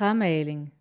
Frau Meiling